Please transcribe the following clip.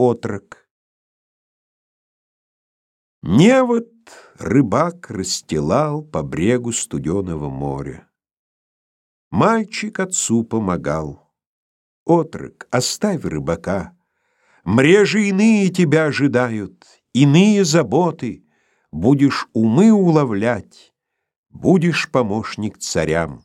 отрок. Невод рыбак расстилал по брегу студеного моря. Мальчик отцу помогал. Отрок, оставь рыбака. Мрежи иные тебя ожидают, иные заботы. Будешь умы уловлять, будешь помощник царям.